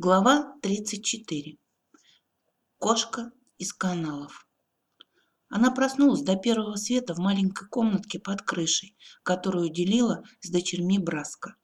Глава 34. Кошка из каналов. Она проснулась до первого света в маленькой комнатке под крышей, которую делила с дочерьми Браска.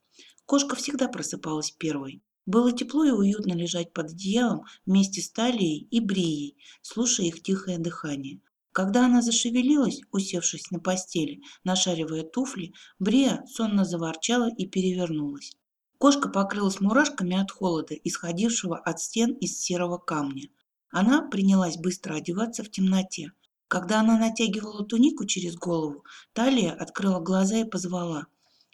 Кошка всегда просыпалась первой. Было тепло и уютно лежать под одеялом вместе с Талией и Брией, слушая их тихое дыхание. Когда она зашевелилась, усевшись на постели, нашаривая туфли, Брия сонно заворчала и перевернулась. Кошка покрылась мурашками от холода, исходившего от стен из серого камня. Она принялась быстро одеваться в темноте. Когда она натягивала тунику через голову, Талия открыла глаза и позвала.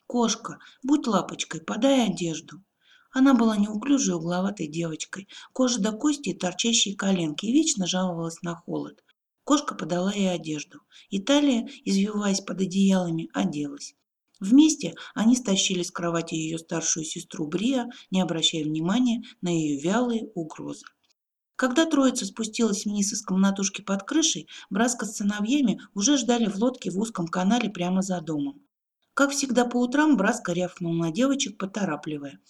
«Кошка, будь лапочкой, подай одежду». Она была неуклюжей угловатой девочкой, кожа до кости и торчащие коленки, и вечно жаловалась на холод. Кошка подала ей одежду. И Талия, извиваясь под одеялами, оделась. Вместе они стащили с кровати ее старшую сестру Брия, не обращая внимания на ее вялые угрозы. Когда троица спустилась вниз из комнатушки под крышей, Браска с сыновьями уже ждали в лодке в узком канале прямо за домом. Как всегда по утрам Браска рявкнул на девочек, поторапливая.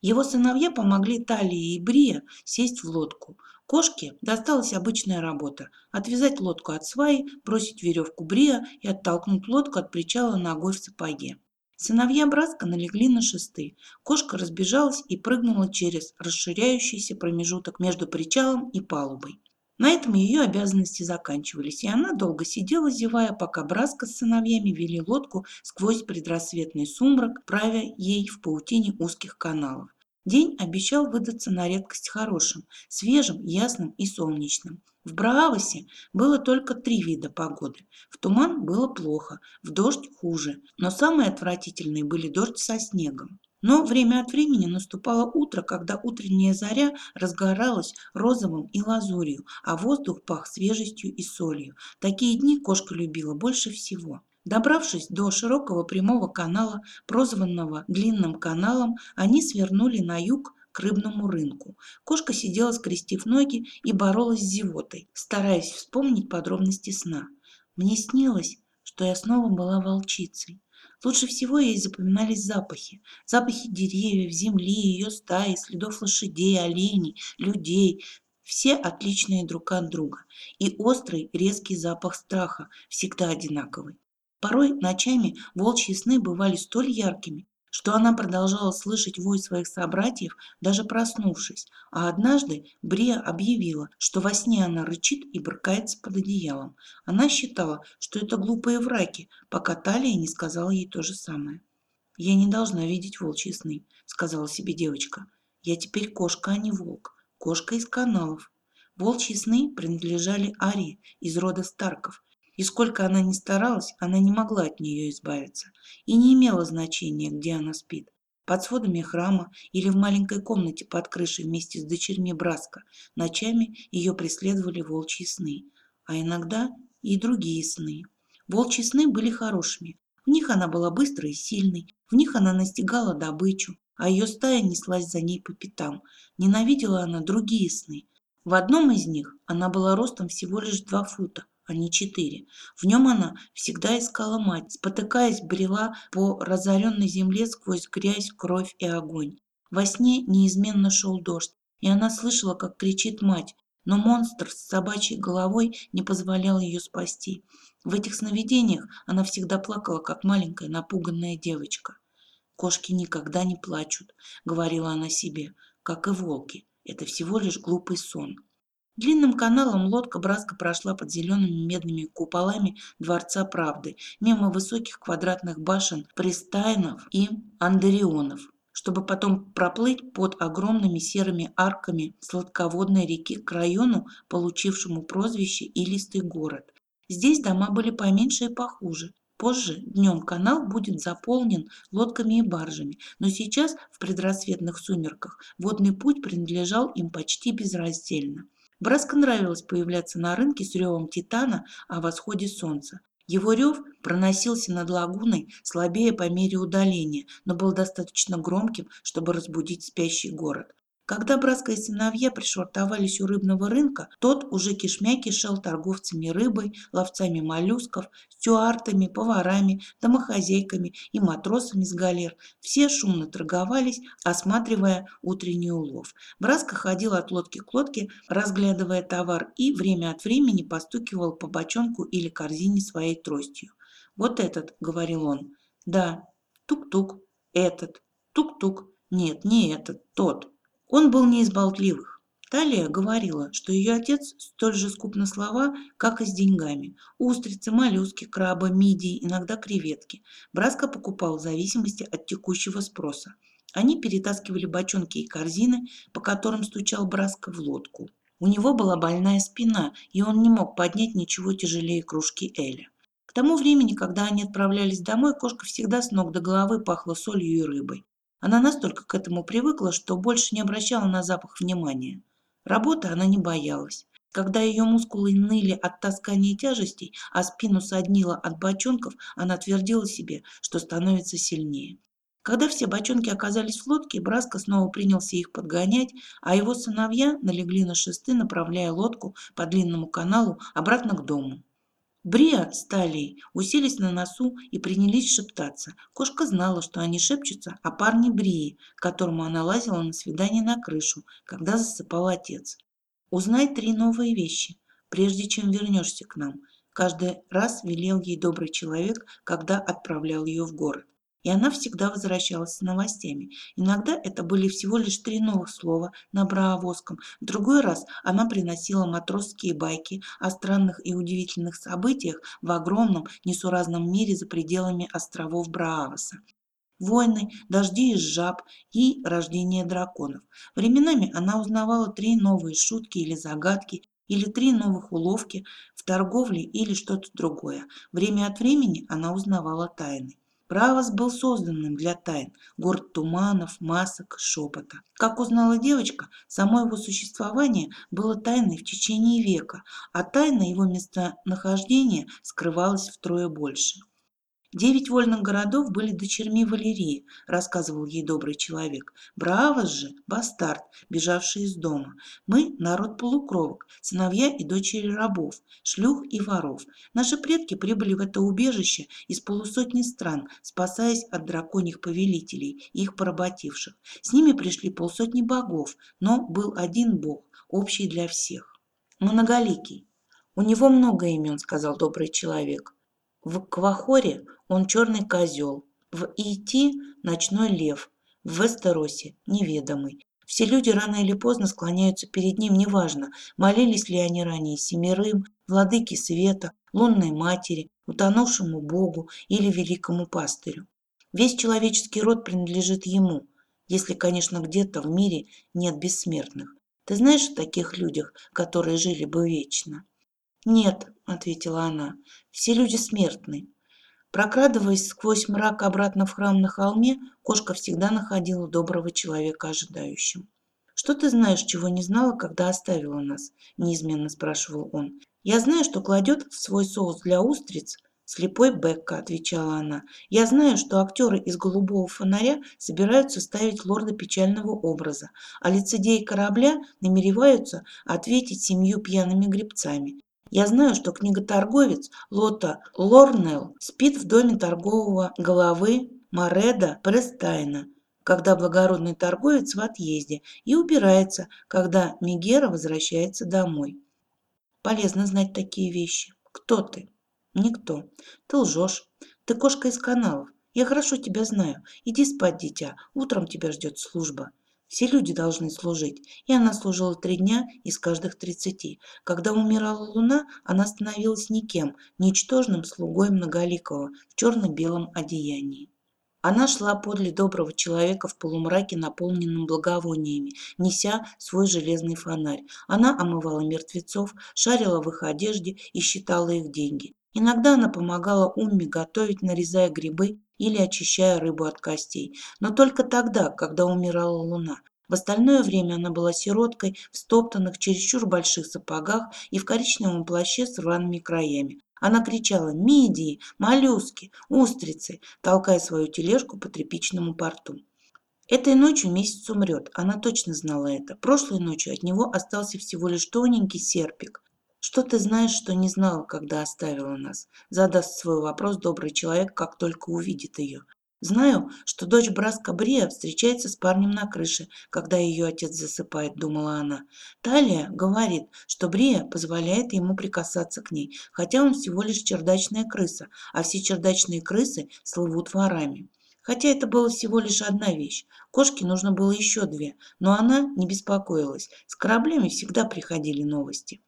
Его сыновья помогли Талии и Брия сесть в лодку. Кошке досталась обычная работа – отвязать лодку от сваи, бросить веревку Брия и оттолкнуть лодку от причала ногой в сапоге. Сыновья Браска налегли на шесты. Кошка разбежалась и прыгнула через расширяющийся промежуток между причалом и палубой. На этом ее обязанности заканчивались, и она долго сидела, зевая, пока Браска с сыновьями вели лодку сквозь предрассветный сумрак, правя ей в паутине узких каналов. День обещал выдаться на редкость хорошим, свежим, ясным и солнечным. В Браавосе было только три вида погоды. В туман было плохо, в дождь хуже, но самые отвратительные были дождь со снегом. Но время от времени наступало утро, когда утренняя заря разгоралась розовым и лазурью, а воздух пах свежестью и солью. Такие дни кошка любила больше всего. Добравшись до широкого прямого канала, прозванного Длинным каналом, они свернули на юг к рыбному рынку. Кошка сидела, скрестив ноги, и боролась с зевотой, стараясь вспомнить подробности сна. Мне снилось, что я снова была волчицей. Лучше всего ей запоминались запахи. Запахи деревьев, земли, ее стаи, следов лошадей, оленей, людей. Все отличные друг от друга. И острый, резкий запах страха, всегда одинаковый. Порой ночами волчьи сны бывали столь яркими, что она продолжала слышать вой своих собратьев, даже проснувшись, а однажды Брия объявила, что во сне она рычит и брыкается под одеялом. Она считала, что это глупые враки, пока Талия не сказала ей то же самое. «Я не должна видеть волчьи сны», — сказала себе девочка. «Я теперь кошка, а не волк. Кошка из каналов». Волчьи сны принадлежали Арии из рода Старков, и сколько она ни старалась, она не могла от нее избавиться. И не имело значения, где она спит. Под сводами храма или в маленькой комнате под крышей вместе с дочерьми Браска. Ночами ее преследовали волчьи сны, а иногда и другие сны. Волчьи сны были хорошими. В них она была быстрой и сильной, в них она настигала добычу, а ее стая неслась за ней по пятам. Ненавидела она другие сны. В одном из них она была ростом всего лишь два фута, а не четыре. В нем она всегда искала мать, спотыкаясь, брела по разоренной земле сквозь грязь, кровь и огонь. Во сне неизменно шел дождь, и она слышала, как кричит мать, но монстр с собачьей головой не позволял ее спасти. В этих сновидениях она всегда плакала, как маленькая напуганная девочка. «Кошки никогда не плачут», — говорила она себе, — «как и волки. Это всего лишь глупый сон». Длинным каналом лодка Браска прошла под зелеными медными куполами Дворца Правды, мимо высоких квадратных башен Пристайнов и Андерионов, чтобы потом проплыть под огромными серыми арками сладководной реки к району, получившему прозвище «Илистый город». Здесь дома были поменьше и похуже. Позже днем канал будет заполнен лодками и баржами, но сейчас в предрассветных сумерках водный путь принадлежал им почти безраздельно. Браско нравилось появляться на рынке с ревом Титана о восходе солнца. Его рев проносился над лагуной, слабее по мере удаления, но был достаточно громким, чтобы разбудить спящий город. Когда Браска и сыновья пришвартовались у рыбного рынка, тот уже кишмя кишел торговцами рыбой, ловцами моллюсков, стюартами, поварами, домохозяйками и матросами с галер. Все шумно торговались, осматривая утренний улов. Браска ходил от лодки к лодке, разглядывая товар и время от времени постукивал по бочонку или корзине своей тростью. «Вот этот», — говорил он. «Да, тук-тук, этот, тук-тук, нет, не этот, тот». Он был не из болтливых. Талия говорила, что ее отец столь же скуп на слова, как и с деньгами. Устрицы, моллюски, крабы, мидии, иногда креветки. Браска покупал в зависимости от текущего спроса. Они перетаскивали бочонки и корзины, по которым стучал Браска в лодку. У него была больная спина, и он не мог поднять ничего тяжелее кружки Эля. К тому времени, когда они отправлялись домой, кошка всегда с ног до головы пахла солью и рыбой. Она настолько к этому привыкла, что больше не обращала на запах внимания. Работы она не боялась. Когда ее мускулы ныли от таскания тяжестей, а спину соднила от бочонков, она твердила себе, что становится сильнее. Когда все бочонки оказались в лодке, Браско снова принялся их подгонять, а его сыновья налегли на шесты, направляя лодку по длинному каналу обратно к дому. Бриа с Талией уселись на носу и принялись шептаться. Кошка знала, что они шепчутся о парне Брии, к которому она лазила на свидание на крышу, когда засыпал отец. «Узнай три новые вещи, прежде чем вернешься к нам», каждый раз велел ей добрый человек, когда отправлял ее в город. И она всегда возвращалась с новостями. Иногда это были всего лишь три новых слова на браавоском. В другой раз она приносила матросские байки о странных и удивительных событиях в огромном несуразном мире за пределами островов Браавоса войны, дожди из жаб и рождение драконов. Временами она узнавала три новые шутки или загадки, или три новых уловки в торговле или что-то другое. Время от времени она узнавала тайны. Правос был созданным для тайн, город туманов, масок, шепота. Как узнала девочка, само его существование было тайной в течение века, а тайна его местонахождения скрывалась втрое больше. Девять вольных городов были дочерьми Валерии, рассказывал ей добрый человек. Браво же, бастард, бежавший из дома. Мы – народ полукровок, сыновья и дочери рабов, шлюх и воров. Наши предки прибыли в это убежище из полусотни стран, спасаясь от драконьих повелителей их поработивших. С ними пришли полсотни богов, но был один бог, общий для всех. Многоликий. У него много имен, сказал добрый человек. В Квахоре он черный козел, в Ити – ночной лев, в Вестеросе – неведомый. Все люди рано или поздно склоняются перед ним, неважно, молились ли они ранее семерым, владыке света, лунной матери, утонувшему богу или великому пастырю. Весь человеческий род принадлежит ему, если, конечно, где-то в мире нет бессмертных. Ты знаешь о таких людях, которые жили бы вечно? «Нет», — ответила она, — «все люди смертны». Прокрадываясь сквозь мрак обратно в храм на холме, кошка всегда находила доброго человека ожидающим. «Что ты знаешь, чего не знала, когда оставила нас?» – неизменно спрашивал он. «Я знаю, что кладет в свой соус для устриц «Слепой Бекка», – отвечала она. «Я знаю, что актеры из «Голубого фонаря» собираются ставить лорда печального образа, а лицедеи корабля намереваются ответить семью пьяными гребцами. Я знаю, что книготорговец Лота Лорнелл спит в доме торгового головы Мореда Престайна, когда благородный торговец в отъезде, и убирается, когда Мегера возвращается домой. Полезно знать такие вещи. Кто ты? Никто. Ты лжешь. Ты кошка из каналов. Я хорошо тебя знаю. Иди спать, дитя. Утром тебя ждет служба. Все люди должны служить, и она служила три дня из каждых тридцати. Когда умирала луна, она становилась никем, ничтожным слугой многоликого в черно-белом одеянии. Она шла подле доброго человека в полумраке, наполненном благовониями, неся свой железный фонарь. Она омывала мертвецов, шарила в их одежде и считала их деньги. Иногда она помогала Умме готовить, нарезая грибы или очищая рыбу от костей. Но только тогда, когда умирала луна. В остальное время она была сироткой в стоптанных, чересчур больших сапогах и в коричневом плаще с рваными краями. Она кричала «Мидии! Моллюски! Устрицы!», толкая свою тележку по тряпичному порту. Этой ночью месяц умрет, она точно знала это. Прошлой ночью от него остался всего лишь тоненький серпик. Что ты знаешь, что не знала, когда оставила нас? Задаст свой вопрос добрый человек, как только увидит ее. Знаю, что дочь Браска Брия встречается с парнем на крыше, когда ее отец засыпает, думала она. Талия говорит, что Брия позволяет ему прикасаться к ней, хотя он всего лишь чердачная крыса, а все чердачные крысы слывут ворами. Хотя это была всего лишь одна вещь. Кошке нужно было еще две, но она не беспокоилась. С кораблями всегда приходили новости.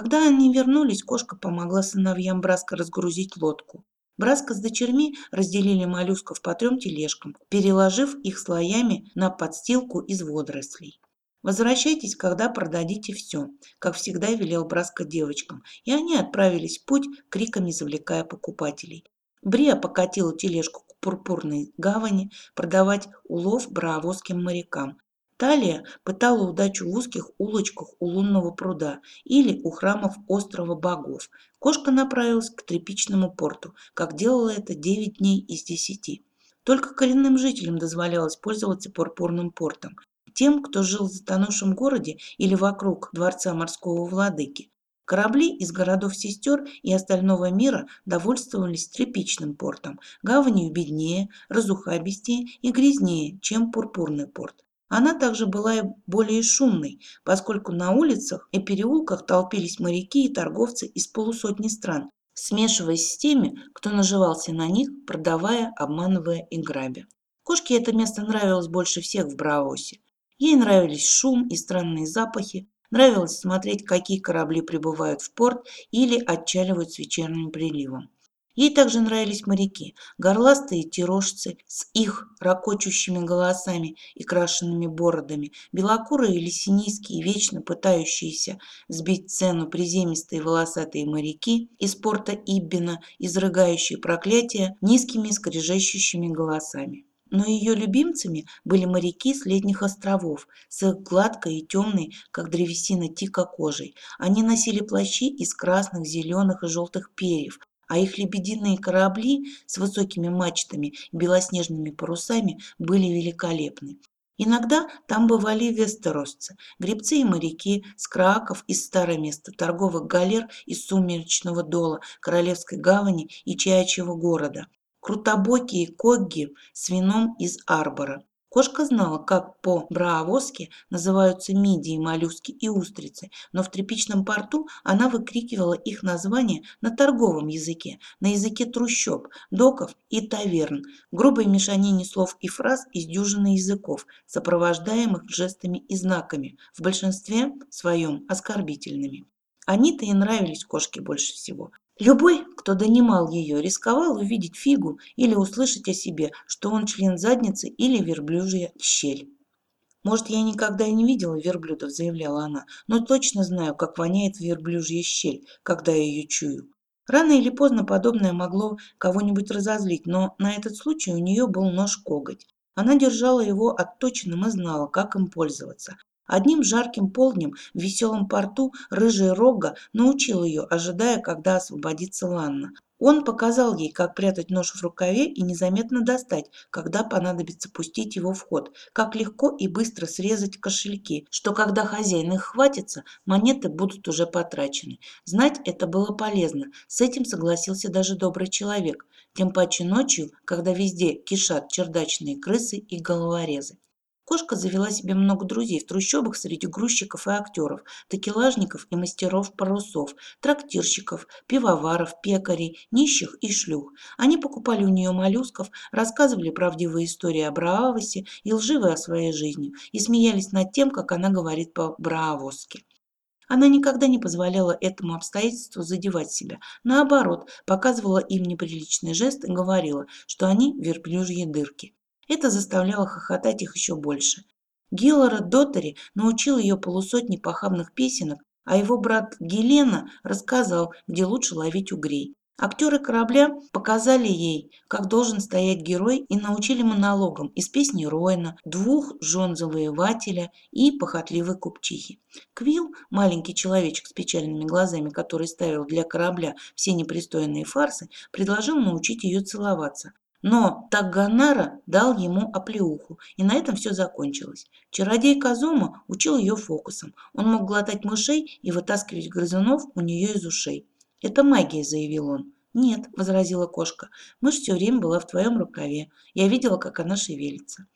Когда они вернулись, кошка помогла сыновьям Браска разгрузить лодку. Браска с дочерьми разделили моллюсков по трем тележкам, переложив их слоями на подстилку из водорослей. «Возвращайтесь, когда продадите все», как всегда велел Браска девочкам, и они отправились в путь, криками завлекая покупателей. Брия покатила тележку к пурпурной гавани продавать улов браавозским морякам. Талия пытала удачу в узких улочках у лунного пруда или у храмов острова богов. Кошка направилась к тряпичному порту, как делала это 9 дней из 10. Только коренным жителям дозволялось пользоваться пурпурным портом. Тем, кто жил в затонувшем городе или вокруг дворца морского владыки. Корабли из городов-сестер и остального мира довольствовались тряпичным портом, гаванью беднее, разухабистее и грязнее, чем пурпурный порт. Она также была и более шумной, поскольку на улицах и переулках толпились моряки и торговцы из полусотни стран, смешиваясь с теми, кто наживался на них, продавая, обманывая и грабя. Кошке это место нравилось больше всех в Браосе. Ей нравились шум и странные запахи, Нравилось смотреть, какие корабли прибывают в порт или отчаливают с вечерним приливом. Ей также нравились моряки, горластые тирожцы с их ракочущими голосами и крашенными бородами, белокурые или синийские, вечно пытающиеся сбить цену приземистые волосатые моряки из порта Иббина, изрыгающие проклятия низкими скрежещущими голосами. Но ее любимцами были моряки с летних островов, с их гладкой и темной, как древесина тика кожей. Они носили плащи из красных, зеленых и желтых перьев, а их лебединые корабли с высокими мачтами и белоснежными парусами были великолепны. Иногда там бывали вестеросцы, гребцы и моряки с краков из старого места, торговых галер из сумеречного дола, королевской гавани и чаячьего города крутобокие когги с вином из арбора. Кошка знала, как по-браавоски называются мидии, моллюски и устрицы, но в тряпичном порту она выкрикивала их названия на торговом языке, на языке трущоб, доков и таверн, грубой мешанине слов и фраз из дюжины языков, сопровождаемых жестами и знаками, в большинстве своем оскорбительными. Они-то и нравились кошке больше всего. Любой, кто донимал ее, рисковал увидеть фигу или услышать о себе, что он член задницы или верблюжья щель. «Может, я никогда и не видела верблюдов», – заявляла она, «но точно знаю, как воняет верблюжья щель, когда я ее чую». Рано или поздно подобное могло кого-нибудь разозлить, но на этот случай у нее был нож-коготь. Она держала его отточенным и знала, как им пользоваться. Одним жарким полднем в веселом порту рыжий Рога научил ее, ожидая, когда освободится Ланна. Он показал ей, как прятать нож в рукаве и незаметно достать, когда понадобится пустить его в ход, как легко и быстро срезать кошельки, что когда хозяин их хватится, монеты будут уже потрачены. Знать это было полезно, с этим согласился даже добрый человек, тем паче ночью, когда везде кишат чердачные крысы и головорезы. Кошка завела себе много друзей в трущобах среди грузчиков и актеров, такелажников и мастеров парусов, трактирщиков, пивоваров, пекарей, нищих и шлюх. Они покупали у нее моллюсков, рассказывали правдивые истории о Браавосе и лживые о своей жизни и смеялись над тем, как она говорит по-браавосски. Она никогда не позволяла этому обстоятельству задевать себя. Наоборот, показывала им неприличный жест и говорила, что они верблюжьи дырки. Это заставляло хохотать их еще больше. Гиллард Доттери научил ее полусотни похабных песенок, а его брат Гелена рассказал, где лучше ловить угрей. Актеры корабля показали ей, как должен стоять герой и научили монологам из песни Роина, двух жен завоевателя и похотливой купчихи. Квилл, маленький человечек с печальными глазами, который ставил для корабля все непристойные фарсы, предложил научить ее целоваться. Но Тагганара дал ему оплеуху, и на этом все закончилось. Чародей Казума учил ее фокусам. Он мог глотать мышей и вытаскивать грызунов у нее из ушей. «Это магия», – заявил он. «Нет», – возразила кошка, – «мышь все время была в твоем рукаве. Я видела, как она шевелится».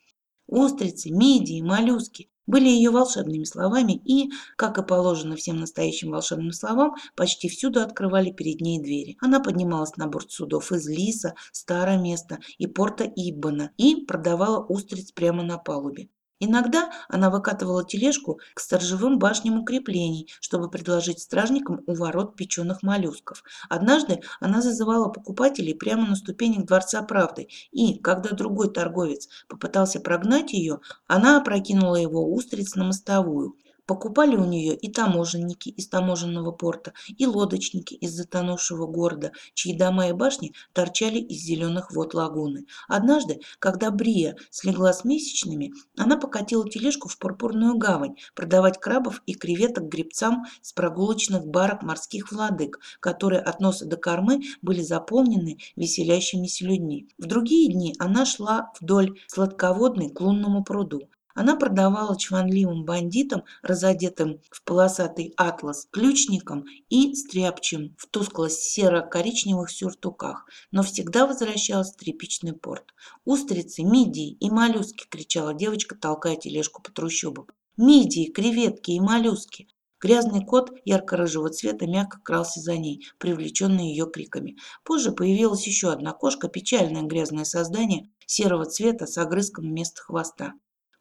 Устрицы, мидии, моллюски были ее волшебными словами и, как и положено всем настоящим волшебным словам, почти всюду открывали перед ней двери. Она поднималась на борт судов из Лиса, Старое место и порта Иббана и продавала устриц прямо на палубе. Иногда она выкатывала тележку к сторожевым башням укреплений, чтобы предложить стражникам у ворот печеных моллюсков. Однажды она зазывала покупателей прямо на ступенях Дворца Правды, и, когда другой торговец попытался прогнать ее, она опрокинула его устриц на мостовую. Покупали у нее и таможенники из таможенного порта, и лодочники из затонувшего города, чьи дома и башни торчали из зеленых вод лагуны. Однажды, когда Брия слегла с месячными, она покатила тележку в пурпурную гавань продавать крабов и креветок гребцам с прогулочных барок морских владык, которые от носа до кормы были заполнены веселящимися людьми. В другие дни она шла вдоль сладководной к лунному пруду. Она продавала чванливым бандитам, разодетым в полосатый атлас, ключникам и стряпчим в тускло-серо-коричневых сюртуках, но всегда возвращалась в тряпичный порт. «Устрицы, мидии и моллюски!» – кричала девочка, толкая тележку по трущобам. «Мидии, креветки и моллюски!» Грязный кот ярко-рыжего цвета мягко крался за ней, привлеченный ее криками. Позже появилась еще одна кошка, печальное грязное создание серого цвета с огрызком вместо хвоста.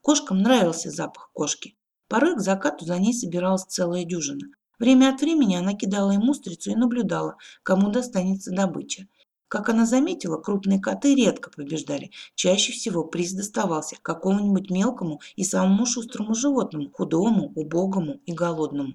Кошкам нравился запах кошки. Порой к закату за ней собиралась целая дюжина. Время от времени она кидала им устрицу и наблюдала, кому достанется добыча. Как она заметила, крупные коты редко побеждали. Чаще всего приз доставался какому-нибудь мелкому и самому шустрому животному, худому, убогому и голодному.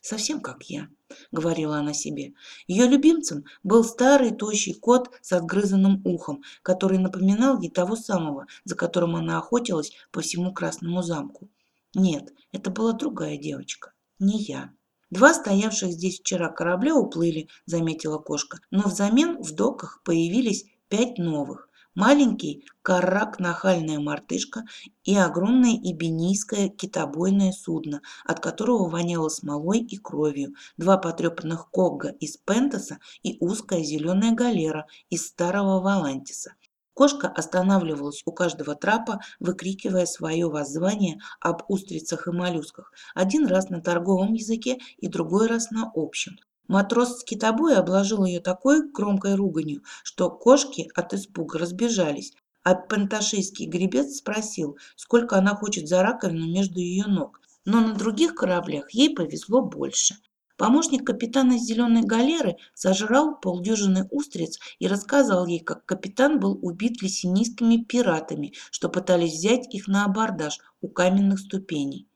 «Совсем как я», — говорила она себе. Ее любимцем был старый тощий кот с отгрызанным ухом, который напоминал ей того самого, за которым она охотилась по всему Красному замку. Нет, это была другая девочка, не я. Два стоявших здесь вчера корабля уплыли, заметила кошка, но взамен в доках появились пять новых маленький каррак-нахальная мартышка и огромное ибенийское китобойное судно, от которого воняло смолой и кровью, два потрепанных когга из пентаса и узкая зеленая галера из старого валантиса. Кошка останавливалась у каждого трапа, выкрикивая свое воззвание об устрицах и моллюсках, один раз на торговом языке и другой раз на общем. Матрос с китобоя обложил ее такой громкой руганью, что кошки от испуга разбежались, а пенташийский гребец спросил, сколько она хочет за раковину между ее ног. Но на других кораблях ей повезло больше. Помощник капитана зеленой галеры сожрал полдюжины устриц и рассказал ей, как капитан был убит лесинистскими пиратами, что пытались взять их на абордаж у каменных ступеней.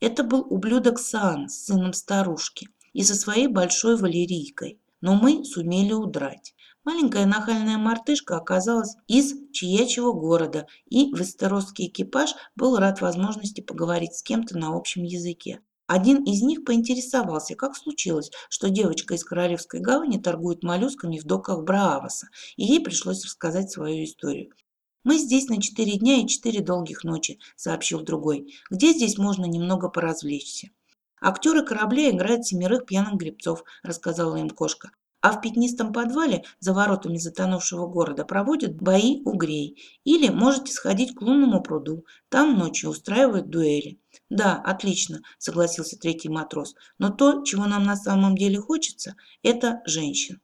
Это был ублюдок Саан, сыном старушки и со своей большой валерийкой. Но мы сумели удрать. Маленькая нахальная мартышка оказалась из чьячего города, и вестеросский экипаж был рад возможности поговорить с кем-то на общем языке. Один из них поинтересовался, как случилось, что девочка из Королевской гавани торгует моллюсками в доках Брааваса, и ей пришлось рассказать свою историю. «Мы здесь на четыре дня и четыре долгих ночи», – сообщил другой. «Где здесь можно немного поразвлечься?» Актеры корабля играют семерых пьяных гребцов, рассказала им кошка. А в пятнистом подвале за воротами затонувшего города проводят бои угрей. Или можете сходить к лунному пруду. Там ночью устраивают дуэли. Да, отлично, согласился третий матрос. Но то, чего нам на самом деле хочется, это женщин.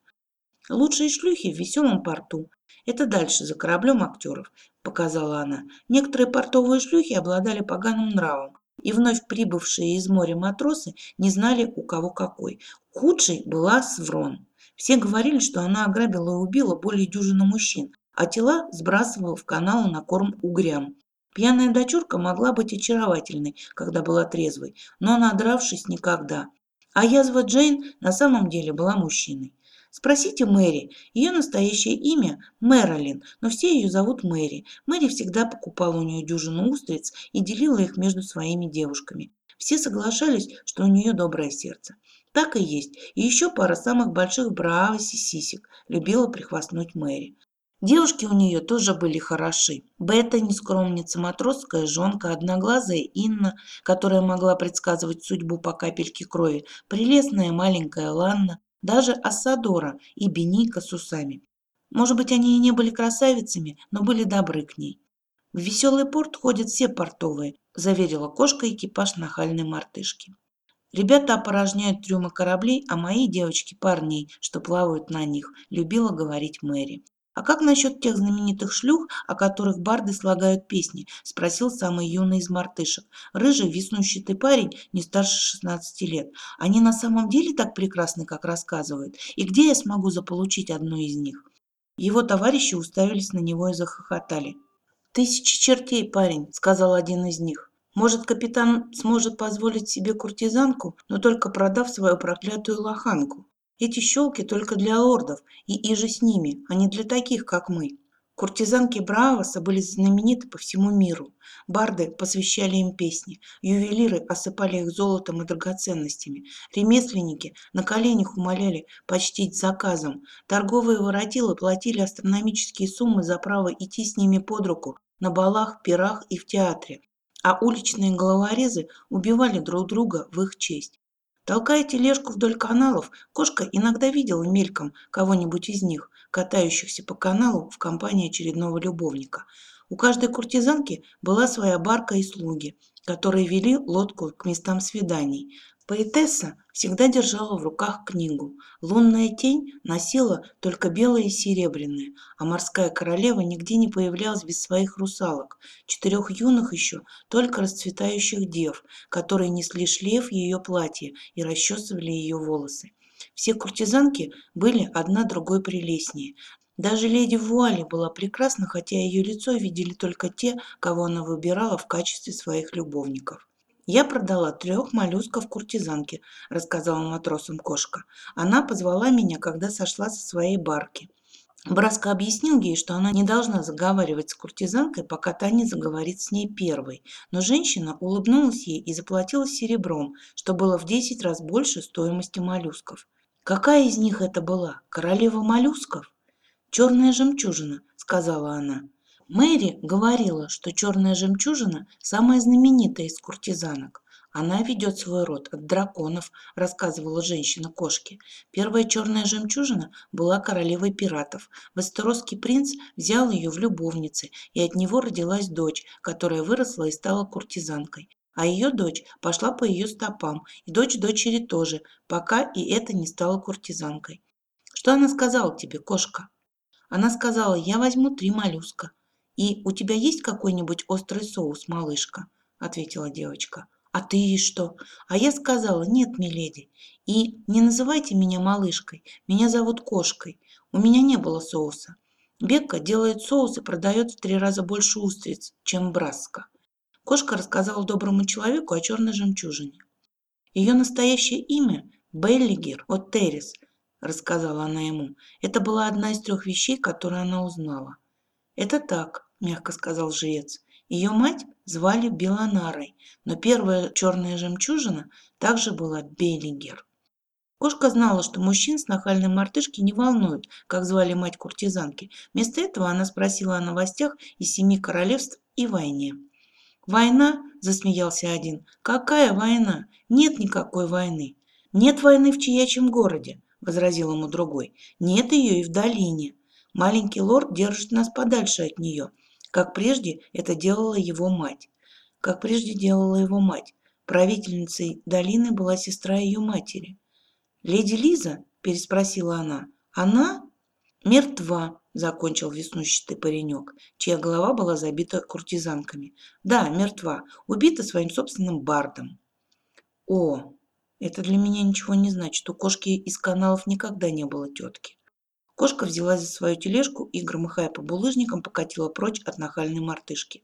Лучшие шлюхи в веселом порту. Это дальше, за кораблем актеров, показала она. Некоторые портовые шлюхи обладали поганым нравом и вновь прибывшие из моря матросы не знали, у кого какой. Худшей была Сврон. Все говорили, что она ограбила и убила более дюжины мужчин, а тела сбрасывала в канал на корм угрям. Пьяная дочурка могла быть очаровательной, когда была трезвой, но надравшись никогда. А язва Джейн на самом деле была мужчиной. Спросите Мэри. Ее настоящее имя Мэрилин, но все ее зовут Мэри. Мэри всегда покупала у нее дюжину устриц и делила их между своими девушками. Все соглашались, что у нее доброе сердце. Так и есть. И еще пара самых больших бравос и любила прихвастнуть Мэри. Девушки у нее тоже были хороши. Бета, нескромница, матросская жонка, одноглазая Инна, которая могла предсказывать судьбу по капельке крови, прелестная маленькая Ланна, даже Ассадора и Беника с усами. Может быть, они и не были красавицами, но были добры к ней. В веселый порт ходят все портовые, заверила кошка экипаж нахальной мартышки. Ребята опорожняют трюмы кораблей, а мои девочки парней, что плавают на них, любила говорить Мэри. «А как насчет тех знаменитых шлюх, о которых барды слагают песни?» – спросил самый юный из мартышек. Рыжий, виснущатый парень, не старше 16 лет. «Они на самом деле так прекрасны, как рассказывают? И где я смогу заполучить одну из них?» Его товарищи уставились на него и захохотали. «Тысячи чертей, парень», – сказал один из них. «Может, капитан сможет позволить себе куртизанку, но только продав свою проклятую лоханку. Эти щелки только для лордов и иже с ними, а не для таких, как мы. Куртизанки Браавоса были знамениты по всему миру. Барды посвящали им песни, ювелиры осыпали их золотом и драгоценностями, ремесленники на коленях умоляли почтить заказом, торговые воротилы платили астрономические суммы за право идти с ними под руку на балах, пирах и в театре, а уличные головорезы убивали друг друга в их честь. Толкая тележку вдоль каналов, кошка иногда видела мельком кого-нибудь из них, катающихся по каналу в компании очередного любовника. У каждой куртизанки была своя барка и слуги, которые вели лодку к местам свиданий, Поэтесса всегда держала в руках книгу. Лунная тень носила только белое и серебряное, а морская королева нигде не появлялась без своих русалок, четырех юных еще, только расцветающих дев, которые несли шлейф ее платья и расчесывали ее волосы. Все куртизанки были одна другой прелестнее. Даже леди в вуале была прекрасна, хотя ее лицо видели только те, кого она выбирала в качестве своих любовников. «Я продала трех моллюсков куртизанке», – рассказала матросам кошка. «Она позвала меня, когда сошла со своей барки». Браско объяснил ей, что она не должна заговаривать с куртизанкой, пока та не заговорит с ней первой. Но женщина улыбнулась ей и заплатила серебром, что было в десять раз больше стоимости моллюсков. «Какая из них это была? Королева моллюсков?» «Черная жемчужина», – сказала она. Мэри говорила, что черная жемчужина – самая знаменитая из куртизанок. Она ведет свой род от драконов, рассказывала женщина кошки. Первая черная жемчужина была королевой пиратов. Вестеросский принц взял ее в любовницы, и от него родилась дочь, которая выросла и стала куртизанкой. А ее дочь пошла по ее стопам, и дочь дочери тоже, пока и это не стала куртизанкой. Что она сказала тебе, кошка? Она сказала, я возьму три моллюска. «И у тебя есть какой-нибудь острый соус, малышка?» – ответила девочка. «А ты что?» А я сказала, «Нет, миледи, и не называйте меня малышкой, меня зовут Кошкой. У меня не было соуса. Бекка делает соус и продает в три раза больше устриц, чем Браска». Кошка рассказала доброму человеку о черной жемчужине. Ее настоящее имя – Беллигер от Террис, рассказала она ему. Это была одна из трех вещей, которые она узнала. «Это так», – мягко сказал жрец. Ее мать звали Белонарой, но первая черная жемчужина также была Беллигер. Кошка знала, что мужчин с нахальной мартышки не волнуют, как звали мать куртизанки. Вместо этого она спросила о новостях из семи королевств и войне. «Война?» – засмеялся один. «Какая война? Нет никакой войны». «Нет войны в чьячем городе», – возразил ему другой. «Нет ее и в долине. Маленький лорд держит нас подальше от нее, как прежде это делала его мать. Как прежде делала его мать. Правительницей долины была сестра ее матери. «Леди Лиза?» – переспросила она. «Она?» «Мертва», – закончил веснущатый паренек, чья голова была забита куртизанками. «Да, мертва, убита своим собственным бардом». «О, это для меня ничего не значит. У кошки из каналов никогда не было тетки. Кошка взялась за свою тележку и, громыхая по булыжникам, покатила прочь от нахальной мартышки.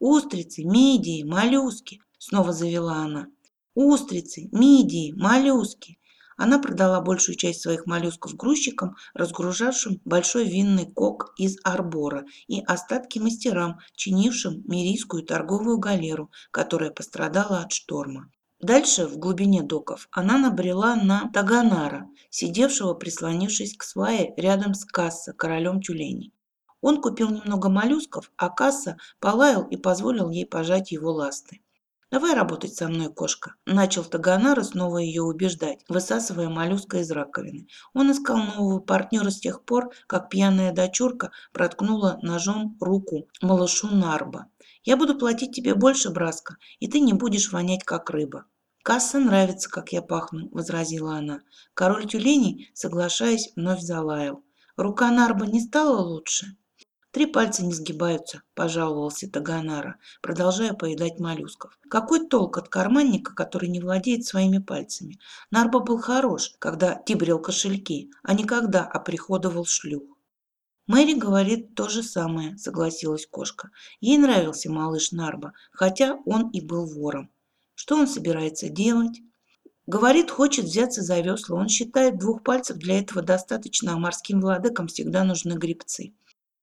«Устрицы, мидии, моллюски!» – снова завела она. «Устрицы, мидии, моллюски!» Она продала большую часть своих моллюсков грузчикам, разгружавшим большой винный кок из арбора, и остатки мастерам, чинившим мирийскую торговую галеру, которая пострадала от шторма. Дальше, в глубине доков, она набрела на Таганара, сидевшего, прислонившись к свае рядом с Касса, королем тюленей. Он купил немного моллюсков, а касса полаял и позволил ей пожать его ласты. «Давай работать со мной, кошка», – начал Таганара снова ее убеждать, высасывая моллюска из раковины. Он искал нового партнера с тех пор, как пьяная дочурка проткнула ножом руку малышу Нарба. «Я буду платить тебе больше, Браска, и ты не будешь вонять, как рыба». «Касса нравится, как я пахну», – возразила она. Король тюленей, соглашаясь, вновь залаял. «Рука Нарба не стала лучше?» Три пальца не сгибаются, пожаловался Таганара, продолжая поедать моллюсков. Какой толк от карманника, который не владеет своими пальцами? Нарба был хорош, когда тибрил кошельки, а не когда оприходовал шлюх. Мэри говорит то же самое, согласилась кошка. Ей нравился малыш Нарба, хотя он и был вором. Что он собирается делать? Говорит, хочет взяться за весла. Он считает, двух пальцев для этого достаточно, а морским владыкам всегда нужны грибцы.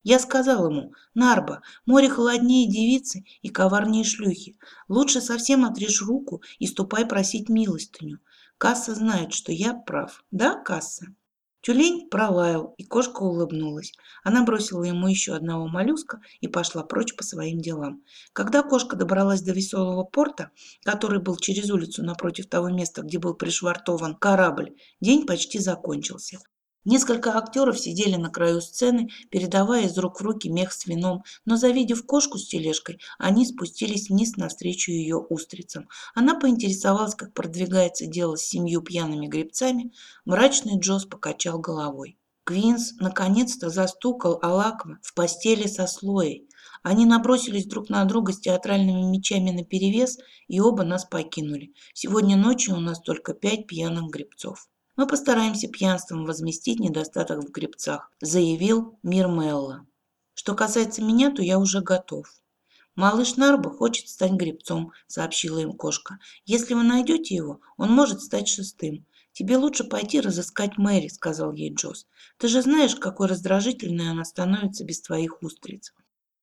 Я сказал ему, Нарба, море холоднее девицы и коварнее шлюхи. Лучше совсем отрежь руку и ступай просить милостыню. Касса знает, что я прав. Да, Касса? Тюлень пролаял, и кошка улыбнулась. Она бросила ему еще одного моллюска и пошла прочь по своим делам. Когда кошка добралась до веселого порта, который был через улицу напротив того места, где был пришвартован корабль, день почти закончился. Несколько актеров сидели на краю сцены, передавая из рук в руки мех с вином, но завидев кошку с тележкой, они спустились вниз навстречу ее устрицам. Она поинтересовалась, как продвигается дело с семью пьяными гребцами. Мрачный Джосс покачал головой. Квинс наконец-то застукал Алаква в постели со Слоей. Они набросились друг на друга с театральными мечами наперевес, и оба нас покинули. Сегодня ночью у нас только пять пьяных гребцов. Мы постараемся пьянством возместить недостаток в гребцах, заявил Мир Мелла. Что касается меня, то я уже готов. Малыш Нарба хочет стать гребцом, сообщила им кошка. Если вы найдете его, он может стать шестым. Тебе лучше пойти разыскать Мэри, сказал ей Джосс. Ты же знаешь, какой раздражительной она становится без твоих устриц.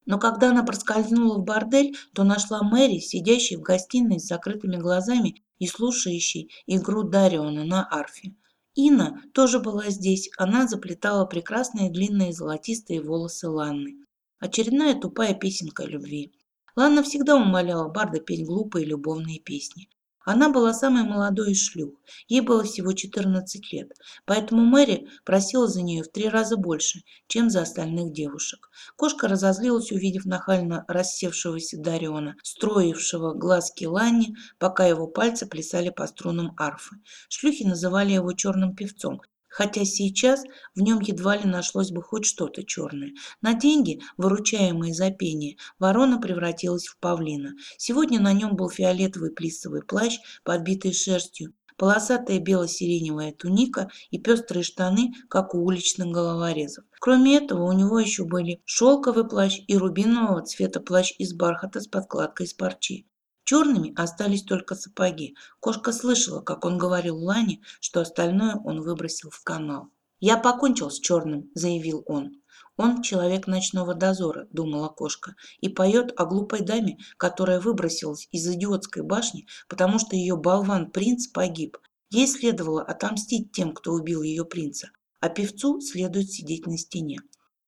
Но когда она проскользнула в бордель, то нашла Мэри, сидящей в гостиной с закрытыми глазами и слушающей игру Дариона на арфе. Инна тоже была здесь. Она заплетала прекрасные длинные золотистые волосы Ланны. Очередная тупая песенка любви. Ланна всегда умоляла Барда петь глупые любовные песни. Она была самой молодой из шлюх, ей было всего 14 лет, поэтому Мэри просила за нее в три раза больше, чем за остальных девушек. Кошка разозлилась, увидев нахально рассевшегося Дариона, строившего глазки Ланни, пока его пальцы плясали по струнам арфы. Шлюхи называли его черным певцом, хотя сейчас в нем едва ли нашлось бы хоть что-то черное. На деньги, выручаемые за пение, ворона превратилась в павлина. Сегодня на нем был фиолетовый плисовый плащ, подбитый шерстью, полосатая бело-сиреневая туника и пестрые штаны, как у уличных головорезов. Кроме этого, у него еще были шелковый плащ и рубинового цвета плащ из бархата с подкладкой из парчи. Черными остались только сапоги. Кошка слышала, как он говорил Лане, что остальное он выбросил в канал. «Я покончил с черным», – заявил он. «Он человек ночного дозора», – думала кошка, и поет о глупой даме, которая выбросилась из идиотской башни, потому что ее болван-принц погиб. Ей следовало отомстить тем, кто убил ее принца, а певцу следует сидеть на стене.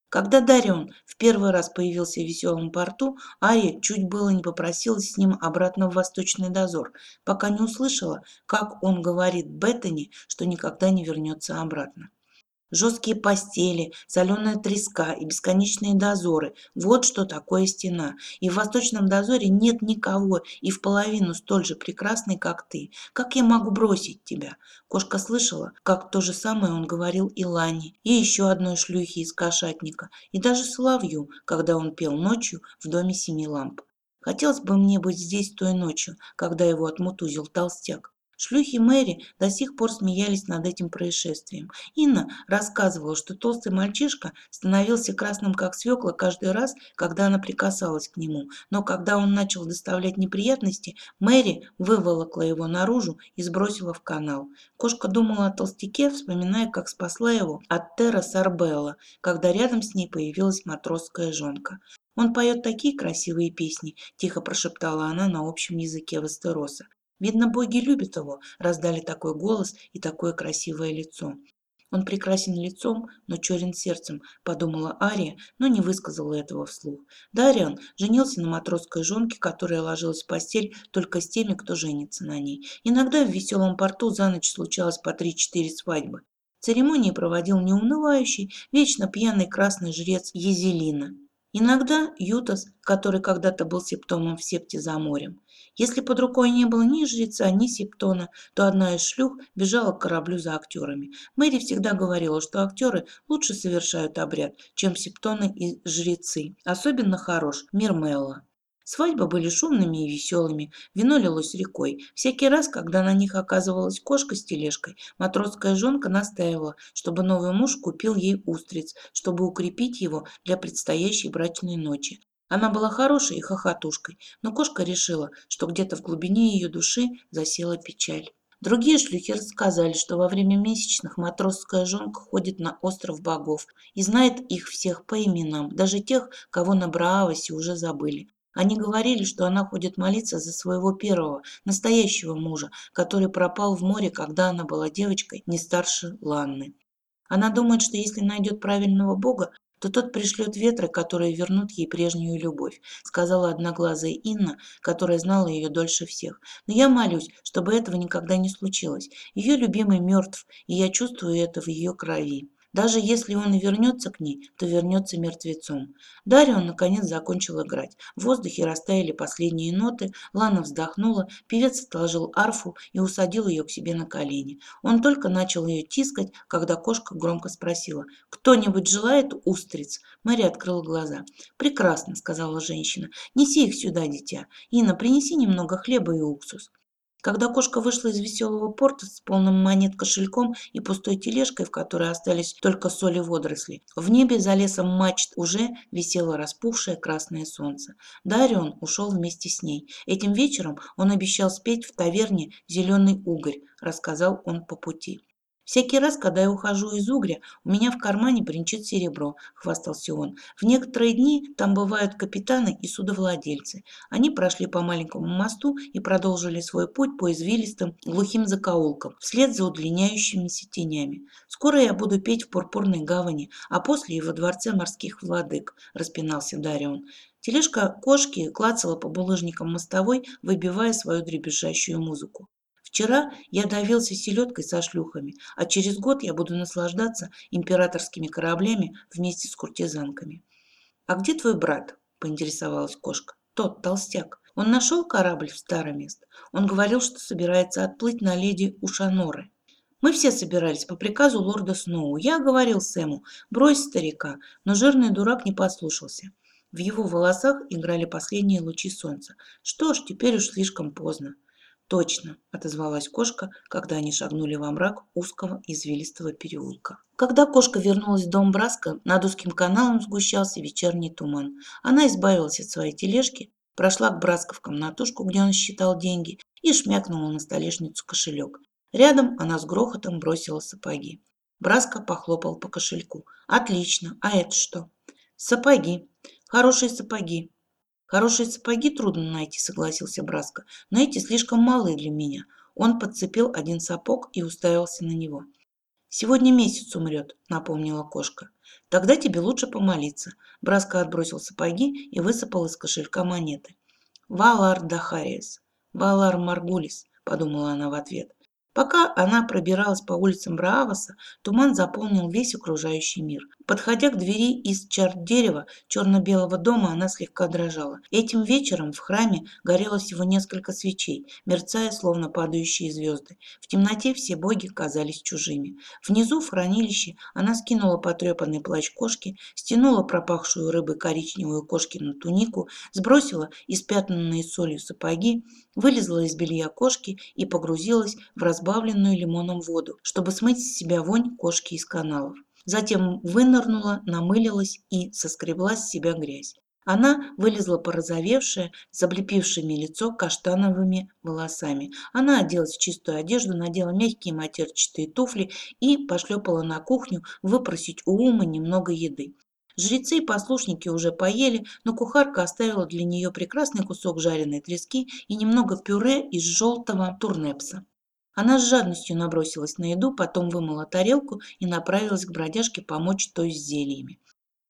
Когда Дарион в первый раз появился в веселом порту, Ария чуть было не попросилась с ним обратно в Восточный дозор, пока не услышала, как он говорит Беттани, что никогда не вернется обратно. Жесткие постели, соленая треска и бесконечные дозоры – вот что такое стена. И в восточном дозоре нет никого и в половину столь же прекрасной, как ты. Как я могу бросить тебя? Кошка слышала, как то же самое он говорил и Лане, и еще одной шлюхе из кошатника, и даже соловью, когда он пел ночью в доме семи ламп. Хотелось бы мне быть здесь той ночью, когда его отмутузил толстяк. Шлюхи Мэри до сих пор смеялись над этим происшествием. Инна рассказывала, что толстый мальчишка становился красным как свекла каждый раз, когда она прикасалась к нему. Но когда он начал доставлять неприятности, Мэри выволокла его наружу и сбросила в канал. Кошка думала о толстяке, вспоминая, как спасла его от Терра Сарбелла, когда рядом с ней появилась матросская жонка. «Он поет такие красивые песни», – тихо прошептала она на общем языке Вестероса. Видно, боги любят его, раздали такой голос и такое красивое лицо. Он прекрасен лицом, но черен сердцем, подумала Ария, но не высказала этого вслух. Дариан женился на матросской жонке, которая ложилась в постель только с теми, кто женится на ней. Иногда в веселом порту за ночь случалось по три-четыре свадьбы. Церемонии проводил неунывающий, вечно пьяный красный жрец Езелина. Иногда Ютас, который когда-то был септомом в септе за морем. Если под рукой не было ни жреца, ни септона, то одна из шлюх бежала к кораблю за актерами. Мэри всегда говорила, что актеры лучше совершают обряд, чем септоны и жрецы. Особенно хорош мир Мелла. Свадьбы были шумными и веселыми, вино лилось рекой. Всякий раз, когда на них оказывалась кошка с тележкой, матросская жонка настаивала, чтобы новый муж купил ей устриц, чтобы укрепить его для предстоящей брачной ночи. Она была хорошей хохотушкой, но кошка решила, что где-то в глубине ее души засела печаль. Другие шлюхи рассказали, что во время месячных матросская жонка ходит на остров богов и знает их всех по именам, даже тех, кого на Браавосе уже забыли. Они говорили, что она ходит молиться за своего первого, настоящего мужа, который пропал в море, когда она была девочкой не старше Ланны. Она думает, что если найдет правильного бога, то тот пришлет ветры, которые вернут ей прежнюю любовь, сказала одноглазая Инна, которая знала ее дольше всех. Но я молюсь, чтобы этого никогда не случилось. Ее любимый мертв, и я чувствую это в ее крови. Даже если он и вернется к ней, то вернется мертвецом. Дарион наконец закончил играть. В воздухе растаяли последние ноты, Лана вздохнула, певец отложил арфу и усадил ее к себе на колени. Он только начал ее тискать, когда кошка громко спросила «Кто-нибудь желает устриц?» Мэри открыла глаза. «Прекрасно», — сказала женщина. «Неси их сюда, дитя. Инна, принеси немного хлеба и уксус». Когда кошка вышла из веселого порта с полным монет кошельком и пустой тележкой, в которой остались только соли водоросли, в небе за лесом мачт уже висело распухшее красное солнце. Дарион ушел вместе с ней. Этим вечером он обещал спеть в таверне «Зеленый угорь», рассказал он по пути. Всякий раз, когда я ухожу из угря, у меня в кармане бренчит серебро, хвастался он. В некоторые дни там бывают капитаны и судовладельцы. Они прошли по маленькому мосту и продолжили свой путь по извилистым глухим закоулкам, вслед за удлиняющимися тенями. Скоро я буду петь в пурпурной гавани, а после и во дворце морских владык, распинался Дарион. Тележка кошки клацала по булыжникам мостовой, выбивая свою дребезжащую музыку. Вчера я давился селедкой со шлюхами, а через год я буду наслаждаться императорскими кораблями вместе с куртизанками. «А где твой брат?» – поинтересовалась кошка. «Тот, толстяк. Он нашел корабль в Старомест. Он говорил, что собирается отплыть на леди Ушаноры. Мы все собирались по приказу лорда Сноу. Я говорил Сэму, брось старика, но жирный дурак не послушался. В его волосах играли последние лучи солнца. Что ж, теперь уж слишком поздно. «Точно», – отозвалась кошка, когда они шагнули во мрак узкого извилистого переулка. Когда кошка вернулась в дом Браска, над узким каналом сгущался вечерний туман. Она избавилась от своей тележки, прошла к Браско в комнатушку, где он считал деньги, и шмякнула на столешницу кошелек. Рядом она с грохотом бросила сапоги. Браска похлопал по кошельку. «Отлично. А это что?» «Сапоги. Хорошие сапоги. Хорошие сапоги трудно найти, согласился Браско, но эти слишком малые для меня. Он подцепил один сапог и уставился на него. «Сегодня месяц умрет», — напомнила кошка. «Тогда тебе лучше помолиться». Браско отбросил сапоги и высыпал из кошелька монеты. «Валар Дахариес, Валар Маргулис», — подумала она в ответ. Пока она пробиралась по улицам Браавоса, туман заполнил весь окружающий мир. Подходя к двери из чарт-дерева черно-белого дома, она слегка дрожала. Этим вечером в храме горело всего несколько свечей, мерцая, словно падающие звезды. В темноте все боги казались чужими. Внизу в хранилище она скинула потрепанный плащ кошки, стянула пропахшую рыбой коричневую кошкину тунику, сбросила испятнанные солью сапоги, вылезла из белья кошки и погрузилась в разбавленную лимоном воду, чтобы смыть с себя вонь кошки из каналов. Затем вынырнула, намылилась и соскребла с себя грязь. Она вылезла порозовевшая, с облепившими лицо каштановыми волосами. Она оделась в чистую одежду, надела мягкие матерчатые туфли и пошлепала на кухню выпросить у Умы немного еды. Жрецы и послушники уже поели, но кухарка оставила для нее прекрасный кусок жареной трески и немного пюре из желтого турнепса. Она с жадностью набросилась на еду, потом вымыла тарелку и направилась к бродяжке помочь той с зельями.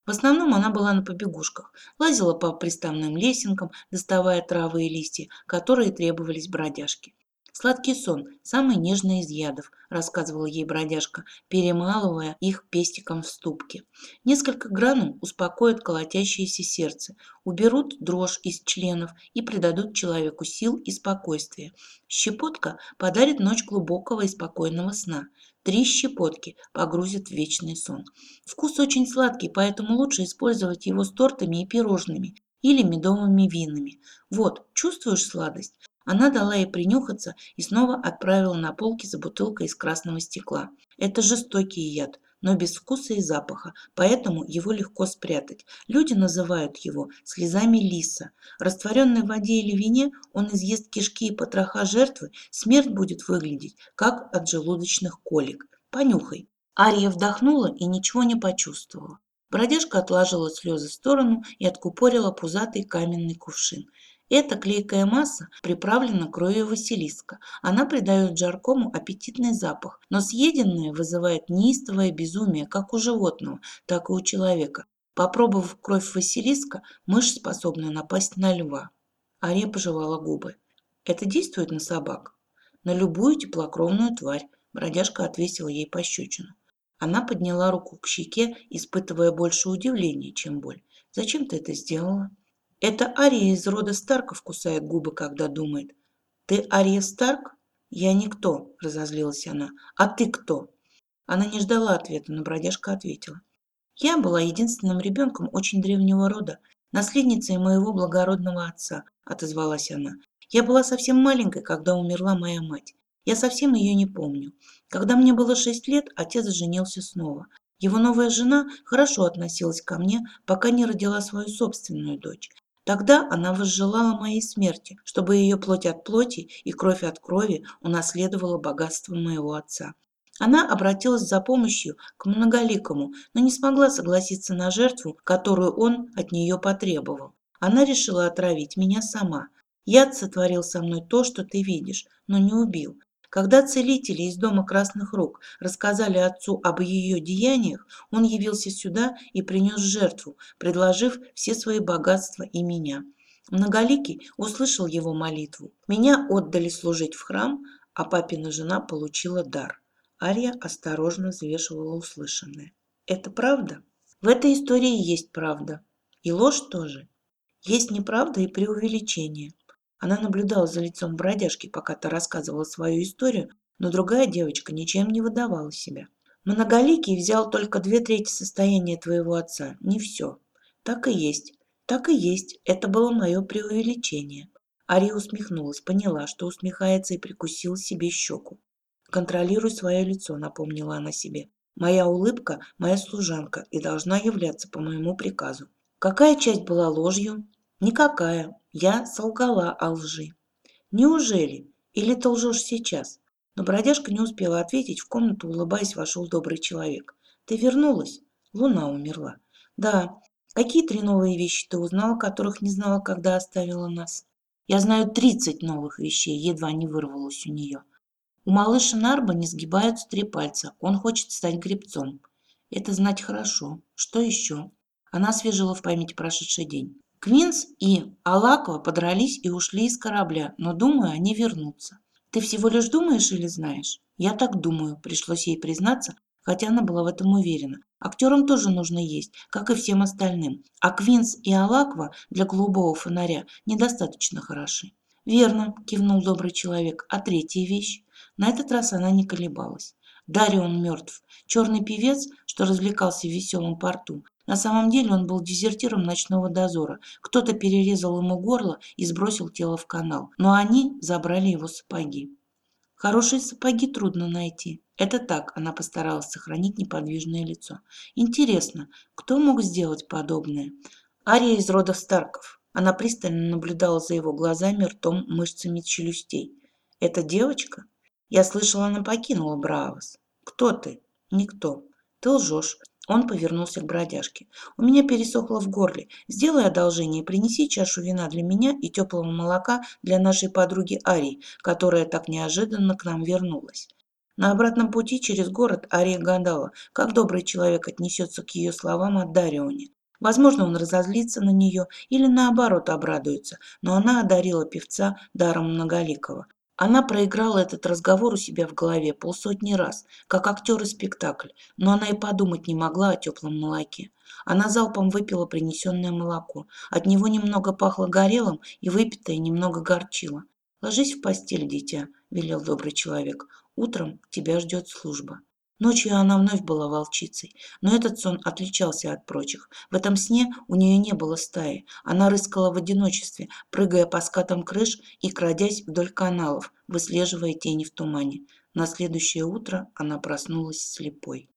В основном она была на побегушках, лазила по приставным лесенкам, доставая травы и листья, которые требовались бродяжке. «Сладкий сон – самый нежный из ядов», – рассказывала ей бродяжка, перемалывая их пестиком в ступке. «Несколько гранул успокоят колотящееся сердце, уберут дрожь из членов и придадут человеку сил и спокойствия. Щепотка подарит ночь глубокого и спокойного сна. Три щепотки погрузят в вечный сон. Вкус очень сладкий, поэтому лучше использовать его с тортами и пирожными или медовыми винами. Вот, чувствуешь сладость? Она дала ей принюхаться и снова отправила на полки за бутылкой из красного стекла. Это жестокий яд, но без вкуса и запаха, поэтому его легко спрятать. Люди называют его слезами лиса. Растворенный в воде или вине он изъест кишки и потроха жертвы, смерть будет выглядеть, как от желудочных колик. Понюхай. Ария вдохнула и ничего не почувствовала. Бродяжка отложила слезы в сторону и откупорила пузатый каменный кувшин. Эта клейкая масса приправлена кровью Василиска. Она придает жаркому аппетитный запах, но съеденное вызывает неистовое безумие как у животного, так и у человека. Попробовав кровь Василиска, мышь способна напасть на льва. Ария пожевала губы. Это действует на собак? На любую теплокровную тварь. Бродяжка отвесила ей пощечину. Она подняла руку к щеке, испытывая больше удивления, чем боль. «Зачем ты это сделала?» Это Ария из рода Старков кусает губы, когда думает. «Ты Ария Старк?» «Я никто», – разозлилась она. «А ты кто?» Она не ждала ответа, но бродяжка ответила. «Я была единственным ребенком очень древнего рода, наследницей моего благородного отца», – отозвалась она. «Я была совсем маленькой, когда умерла моя мать. Я совсем ее не помню. Когда мне было шесть лет, отец женился снова. Его новая жена хорошо относилась ко мне, пока не родила свою собственную дочь. Тогда она возжелала моей смерти, чтобы ее плоть от плоти и кровь от крови унаследовала богатство моего отца. Она обратилась за помощью к многоликому, но не смогла согласиться на жертву, которую он от нее потребовал. Она решила отравить меня сама. Яд сотворил со мной то, что ты видишь, но не убил. Когда целители из дома Красных Рук рассказали отцу об ее деяниях, он явился сюда и принес жертву, предложив все свои богатства и меня. Многоликий услышал его молитву. Меня отдали служить в храм, а папина жена получила дар. Ария осторожно взвешивала услышанное. Это правда? В этой истории есть правда. И ложь тоже. Есть неправда и преувеличение. Она наблюдала за лицом бродяжки, пока та рассказывала свою историю, но другая девочка ничем не выдавала себя. Многоликий взял только две трети состояния твоего отца, не все. Так и есть. Так и есть. Это было мое преувеличение. Ария усмехнулась, поняла, что усмехается и прикусила себе щеку. «Контролируй свое лицо», — напомнила она себе. «Моя улыбка — моя служанка и должна являться по моему приказу». Какая часть была ложью? Никакая. Я солгала о лжи. Неужели? Или ты лжешь сейчас? Но бродяжка не успела ответить, в комнату, улыбаясь, вошел добрый человек. Ты вернулась? Луна умерла. Да. Какие три новые вещи ты узнала, которых не знала, когда оставила нас? Я знаю тридцать новых вещей, едва не вырвалось у нее. У малыша Нарба не сгибаются три пальца. Он хочет стать гребцом. Это знать хорошо. Что еще? Она освежила в памяти прошедший день. Квинс и Алакова подрались и ушли из корабля, но, думаю, они вернутся. Ты всего лишь думаешь или знаешь? Я так думаю, пришлось ей признаться, хотя она была в этом уверена. Актерам тоже нужно есть, как и всем остальным. А Квинс и Алаква для голубого фонаря недостаточно хороши. «Верно», – кивнул добрый человек. «А третья вещь?» На этот раз она не колебалась. Дарион мертв. Черный певец, что развлекался в веселом порту, на самом деле он был дезертиром ночного дозора. Кто-то перерезал ему горло и сбросил тело в канал, но они забрали его сапоги. Хорошие сапоги трудно найти. Это так, она постаралась сохранить неподвижное лицо. Интересно, кто мог сделать подобное? Ария из рода Старков. Она пристально наблюдала за его глазами, ртом, мышцами челюстей. «Это девочка?» Я слышала, она покинула Браавос. «Кто ты?» «Никто. Ты лжешь. Он повернулся к бродяжке. «У меня пересохло в горле. Сделай одолжение, принеси чашу вина для меня и теплого молока для нашей подруги Арии, которая так неожиданно к нам вернулась». На обратном пути через город Ария гадала, как добрый человек отнесется к ее словам о Дарионе. Возможно, он разозлится на нее или наоборот обрадуется, но она одарила певца даром многоликого. Она проиграла этот разговор у себя в голове полсотни раз, как актер и спектакль, но она и подумать не могла о теплом молоке. Она залпом выпила принесенное молоко. От него немного пахло горелым и выпитое немного горчило. «Ложись в постель, дитя», – велел добрый человек. «Утром тебя ждет служба». Ночью она вновь была волчицей, но этот сон отличался от прочих. В этом сне у нее не было стаи. Она рыскала в одиночестве, прыгая по скатам крыш и крадясь вдоль каналов, выслеживая тени в тумане. На следующее утро она проснулась слепой.